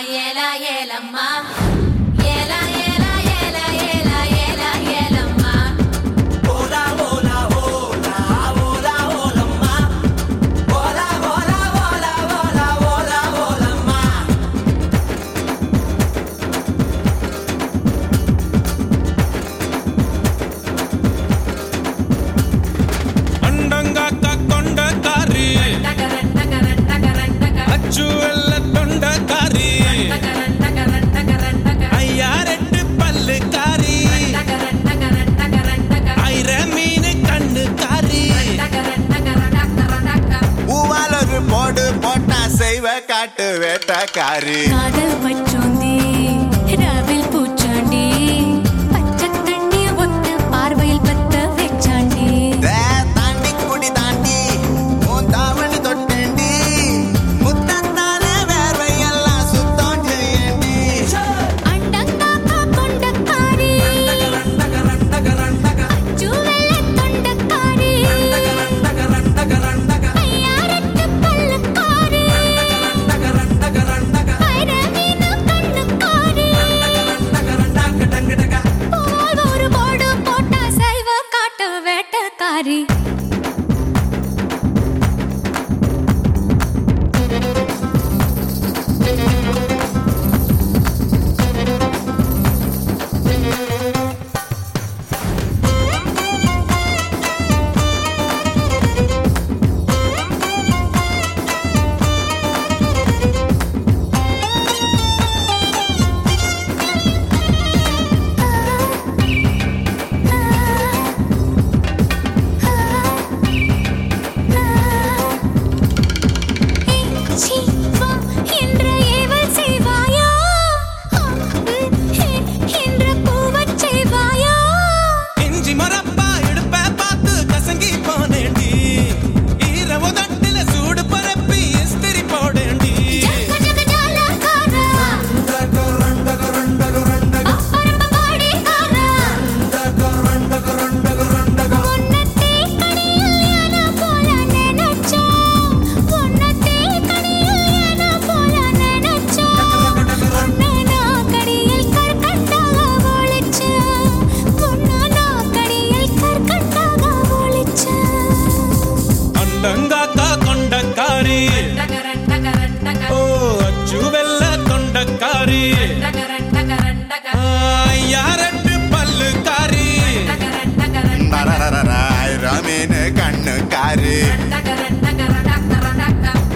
ఏలా ఏలమ్మా. காட்டுவ காட்டு வேட்டக்காரி காதல் பச்சோந்தி.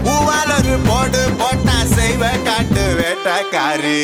பூவாலரு போடு போட்டா செய்வ காட்டு வேட்டக்காரி.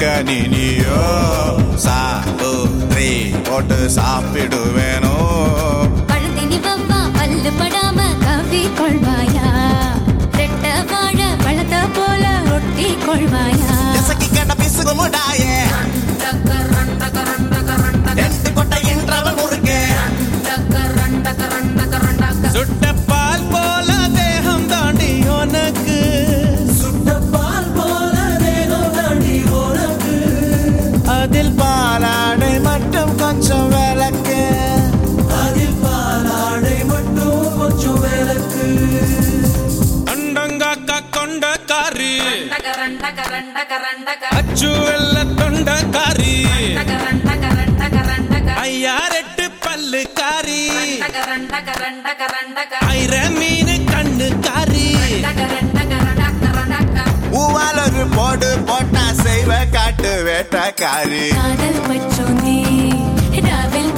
கனி நீயோ சா டூ த்ரீ போட்டு சாப்பிடுவேனோ? பழுதினி வவ்வா பல்லு படாம கவி கொள்வாயா? ரெட்ட வாழ பழத்த போல ஒட்டி கொள்வாயா? கசக்கி பிசுகுமுடாயே அச்சு வெள்ள தொண்டக்காரி. ஐயா ரெட்டு பல்லு காரி ஐர மீன் கண்ணு காரி உவாலொரு போடு போட்டா செய்வ காட்டு வேட்டக்காரி. காதல் பற்றோ நீ ராவில்